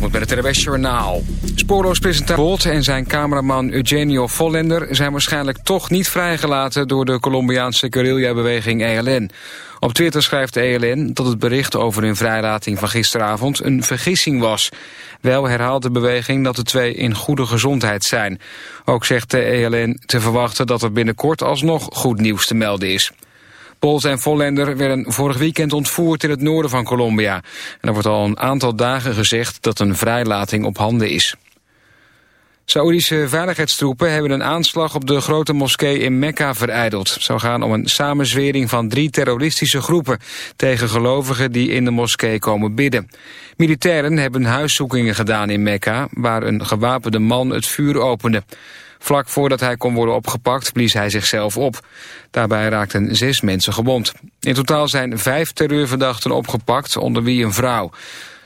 moet met het RWS Journaal. Spoorloos presentator Bolt en zijn cameraman Eugenio Vollender... zijn waarschijnlijk toch niet vrijgelaten... door de Colombiaanse guerrilla-beweging ELN. Op Twitter schrijft de ELN dat het bericht over hun vrijlating van gisteravond... een vergissing was. Wel herhaalt de beweging dat de twee in goede gezondheid zijn. Ook zegt de ELN te verwachten dat er binnenkort alsnog goed nieuws te melden is. Bolt en Vollender werden vorig weekend ontvoerd in het noorden van Colombia. En er wordt al een aantal dagen gezegd dat een vrijlating op handen is. Saoedische veiligheidstroepen hebben een aanslag op de grote moskee in Mekka vereideld. Het zou gaan om een samenzwering van drie terroristische groepen... tegen gelovigen die in de moskee komen bidden. Militairen hebben huiszoekingen gedaan in Mekka... waar een gewapende man het vuur opende. Vlak voordat hij kon worden opgepakt blies hij zichzelf op. Daarbij raakten zes mensen gewond. In totaal zijn vijf terreurverdachten opgepakt, onder wie een vrouw.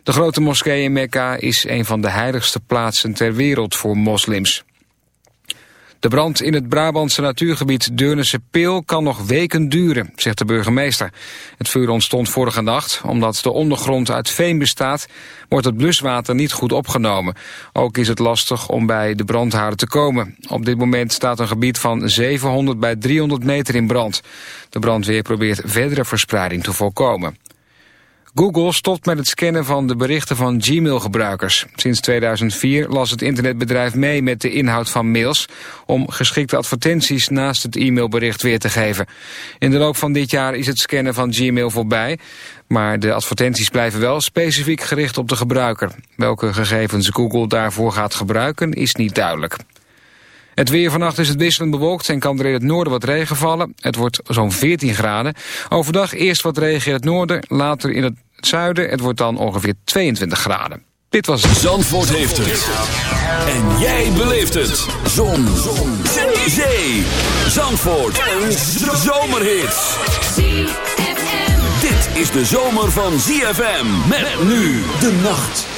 De grote moskee in Mekka is een van de heiligste plaatsen ter wereld voor moslims. De brand in het Brabantse natuurgebied Deurnense Peel kan nog weken duren, zegt de burgemeester. Het vuur ontstond vorige nacht. Omdat de ondergrond uit veen bestaat, wordt het bluswater niet goed opgenomen. Ook is het lastig om bij de brandhaarden te komen. Op dit moment staat een gebied van 700 bij 300 meter in brand. De brandweer probeert verdere verspreiding te voorkomen. Google stopt met het scannen van de berichten van Gmail-gebruikers. Sinds 2004 las het internetbedrijf mee met de inhoud van mails... om geschikte advertenties naast het e-mailbericht weer te geven. In de loop van dit jaar is het scannen van Gmail voorbij... maar de advertenties blijven wel specifiek gericht op de gebruiker. Welke gegevens Google daarvoor gaat gebruiken is niet duidelijk. Het weer vannacht is het wisselend bewolkt en kan er in het noorden wat regen vallen. Het wordt zo'n 14 graden. Overdag eerst wat regen in het noorden, later in het zuiden. Het wordt dan ongeveer 22 graden. Dit was het. Zandvoort heeft het. En jij beleeft het. Zon. Zon. Zee. Zandvoort. Een zomerhit. Dit is de zomer van ZFM. Met nu de nacht.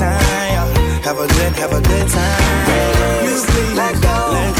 Time. Have a good, have a good time. Let go, let go.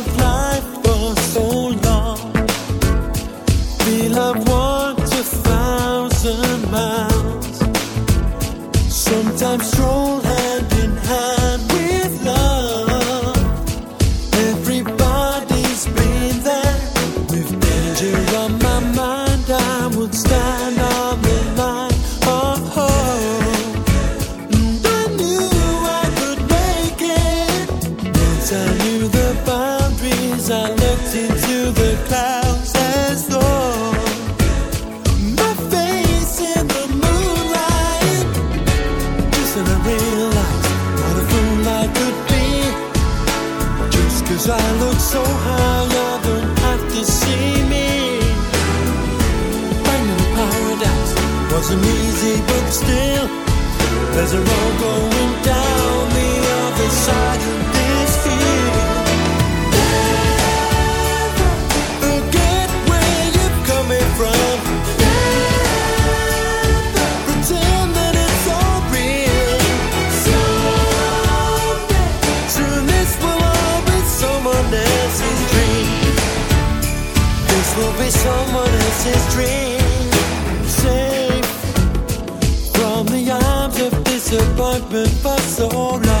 apartment for so long.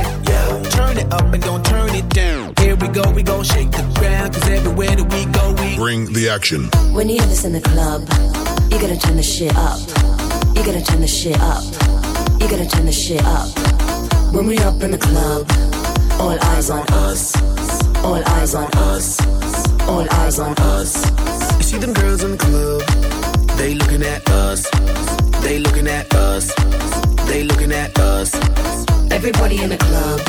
Turn it up and don't turn it down. Here we go, we gon' shake the ground. Cause everywhere that we go, we Bring the action. When you hear this in the club, you gotta turn the shit up. You gotta turn the shit up. You gotta turn the shit up. When we up in the club, all eyes on us. All eyes on us. All eyes on us. You see them girls in the club, they looking at us. They looking at us. They looking at us. Everybody in the club,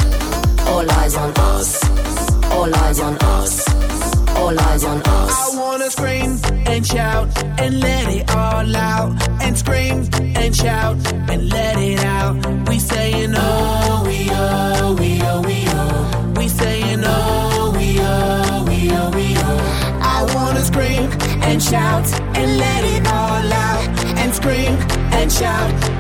all eyes on us. All eyes on us. All eyes on us. I wanna scream and shout and let it all out. And scream and shout and let it out. We saying oh, we oh, we oh, we oh. We saying oh, we oh, we oh, we oh. I wanna scream and shout and let it out. Scream and shout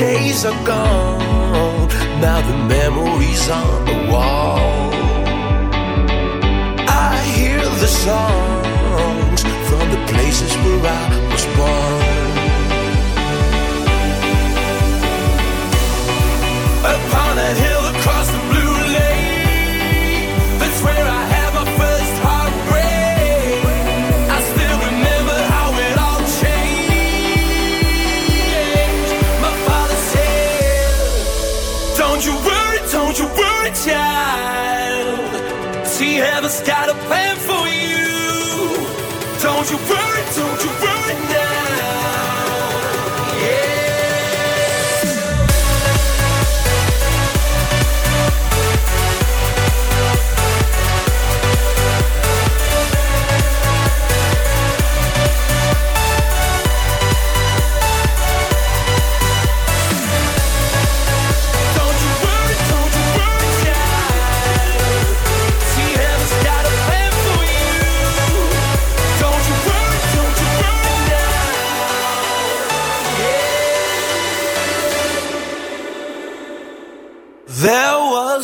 days are gone, now the memories on the wall. Hear the songs from the places where I was born. Upon a hill across the blue lake, that's where I had my first heartbreak. I still remember how it all changed. My father said, Don't you worry, don't you worry, child. See, heaven's got